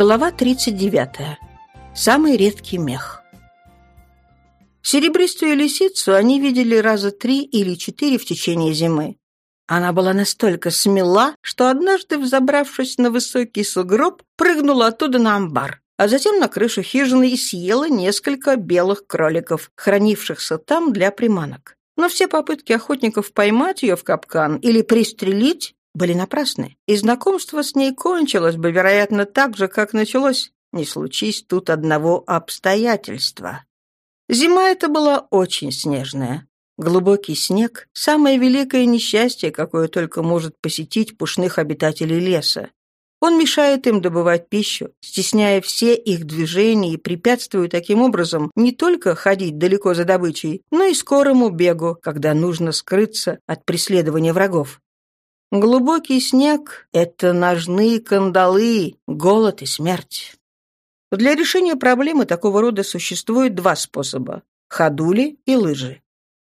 Глава 39. Самый редкий мех. Серебристую лисицу они видели раза три или четыре в течение зимы. Она была настолько смела, что однажды, взобравшись на высокий сугроб, прыгнула оттуда на амбар, а затем на крышу хижины и съела несколько белых кроликов, хранившихся там для приманок. Но все попытки охотников поймать ее в капкан или пристрелить были напрасны, и знакомство с ней кончилось бы, вероятно, так же, как началось, не случись тут одного обстоятельства. Зима эта была очень снежная. Глубокий снег — самое великое несчастье, какое только может посетить пушных обитателей леса. Он мешает им добывать пищу, стесняя все их движения и препятствуя таким образом не только ходить далеко за добычей, но и скорому бегу, когда нужно скрыться от преследования врагов. Глубокий снег — это ножные кандалы, голод и смерть. Для решения проблемы такого рода существует два способа — ходули и лыжи.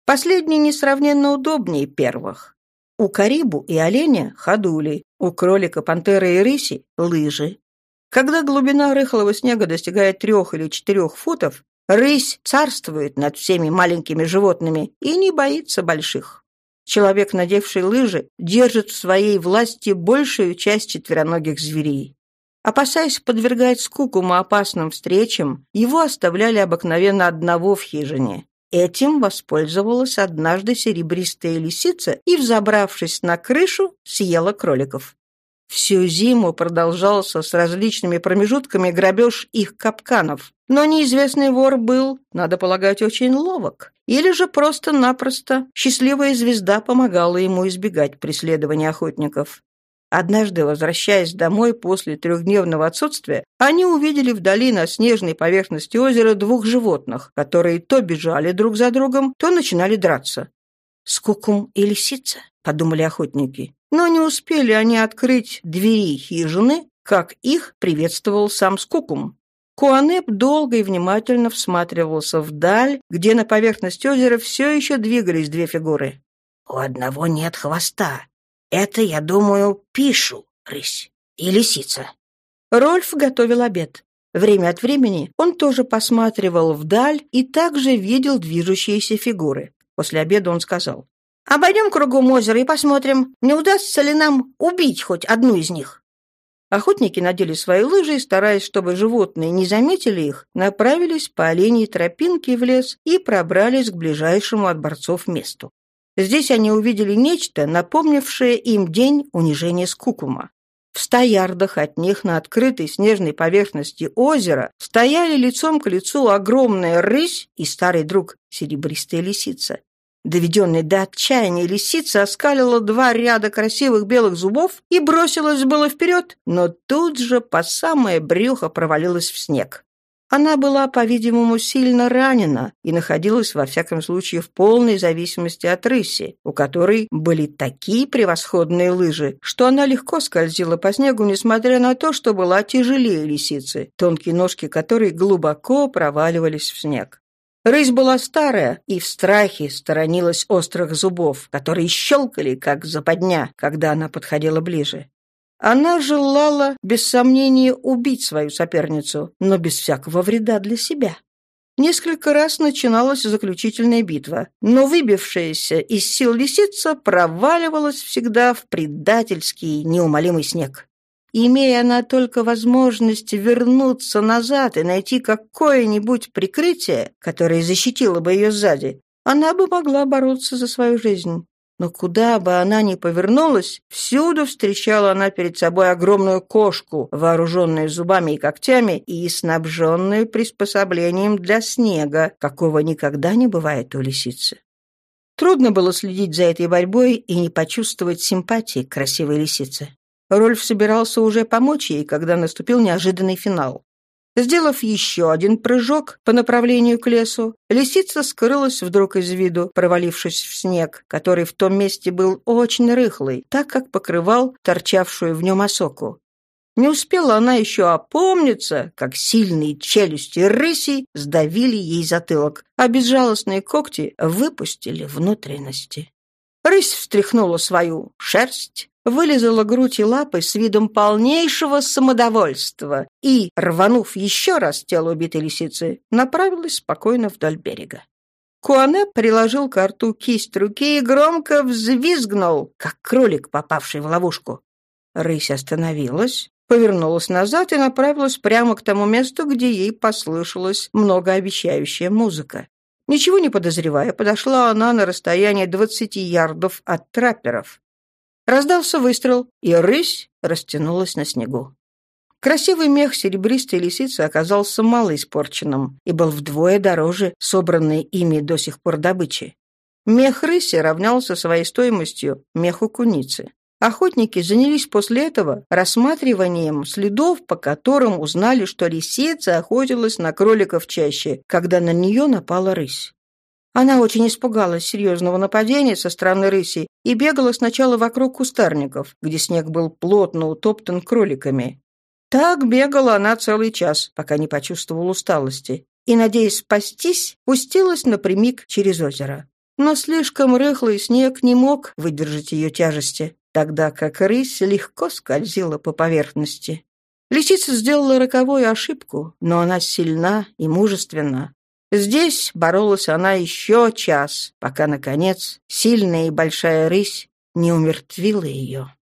Последние несравненно удобнее первых. У карибу и оленя — ходули, у кролика, пантеры и рыси — лыжи. Когда глубина рыхлого снега достигает трех или четырех футов, рысь царствует над всеми маленькими животными и не боится больших. Человек, надевший лыжи, держит в своей власти большую часть четвероногих зверей. Опасаясь подвергать скукуму опасным встречам, его оставляли обыкновенно одного в хижине. Этим воспользовалась однажды серебристая лисица и, взобравшись на крышу, съела кроликов. Всю зиму продолжался с различными промежутками грабеж их капканов. Но неизвестный вор был, надо полагать, очень ловок. Или же просто-напросто счастливая звезда помогала ему избегать преследования охотников. Однажды, возвращаясь домой после трехдневного отсутствия, они увидели вдали на снежной поверхности озера двух животных, которые то бежали друг за другом, то начинали драться. «Скукум и лисица», — подумали охотники. Но не успели они открыть двери хижины, как их приветствовал сам Скукум. Куанеп долго и внимательно всматривался вдаль, где на поверхности озера все еще двигались две фигуры. «У одного нет хвоста. Это, я думаю, пишу, рысь и лисица». Рольф готовил обед. Время от времени он тоже посматривал вдаль и также видел движущиеся фигуры. После обеда он сказал, Обойдем кругом озера и посмотрим, не удастся ли нам убить хоть одну из них». Охотники надели свои лыжи стараясь, чтобы животные не заметили их, направились по оленей тропинке в лес и пробрались к ближайшему от борцов месту. Здесь они увидели нечто, напомнившее им день унижения Скукума. В ста ярдах от них на открытой снежной поверхности озера стояли лицом к лицу огромная рысь и старый друг серебристая лисица. Доведенная до отчаяния лисица оскалила два ряда красивых белых зубов и бросилась было вперед, но тут же по самое брюхо провалилась в снег. Она была, по-видимому, сильно ранена и находилась, во всяком случае, в полной зависимости от рыси, у которой были такие превосходные лыжи, что она легко скользила по снегу, несмотря на то, что была тяжелее лисицы, тонкие ножки которой глубоко проваливались в снег. Рысь была старая и в страхе сторонилась острых зубов, которые щелкали, как западня, когда она подходила ближе. Она желала, без сомнения, убить свою соперницу, но без всякого вреда для себя. Несколько раз начиналась заключительная битва, но выбившаяся из сил лисица проваливалась всегда в предательский неумолимый снег. Имея она только возможность вернуться назад и найти какое-нибудь прикрытие, которое защитило бы ее сзади, она бы могла бороться за свою жизнь. Но куда бы она ни повернулась, всюду встречала она перед собой огромную кошку, вооруженную зубами и когтями и снабженную приспособлением для снега, какого никогда не бывает у лисицы. Трудно было следить за этой борьбой и не почувствовать симпатии к красивой лисице. Рольф собирался уже помочь ей, когда наступил неожиданный финал. Сделав еще один прыжок по направлению к лесу, лисица скрылась вдруг из виду, провалившись в снег, который в том месте был очень рыхлый, так как покрывал торчавшую в нем осоку. Не успела она еще опомниться, как сильные челюсти рыси сдавили ей затылок, а безжалостные когти выпустили внутренности. Рысь встряхнула свою шерсть, вылезала грудь и лапы с видом полнейшего самодовольства и, рванув еще раз тело убитой лисицы, направилась спокойно вдоль берега. Куане приложил к рту кисть руки и громко взвизгнул, как кролик, попавший в ловушку. Рысь остановилась, повернулась назад и направилась прямо к тому месту, где ей послышалась многообещающая музыка. Ничего не подозревая, подошла она на расстояние двадцати ярдов от трапперов. Раздался выстрел, и рысь растянулась на снегу. Красивый мех серебристой лисицы оказался мало испорченным и был вдвое дороже собранной ими до сих пор добычи. Мех рыси равнялся своей стоимостью меху куницы. Охотники занялись после этого рассматриванием следов, по которым узнали, что лисица охотилась на кроликов чаще, когда на нее напала рысь. Она очень испугалась серьезного нападения со стороны рыси и бегала сначала вокруг кустарников, где снег был плотно утоптан кроликами. Так бегала она целый час, пока не почувствовала усталости, и, надеясь спастись, пустилась напрямик через озеро. Но слишком рыхлый снег не мог выдержать ее тяжести тогда как рысь легко скользила по поверхности. Лисица сделала роковую ошибку, но она сильна и мужественна. Здесь боролась она еще час, пока, наконец, сильная и большая рысь не умертвила ее.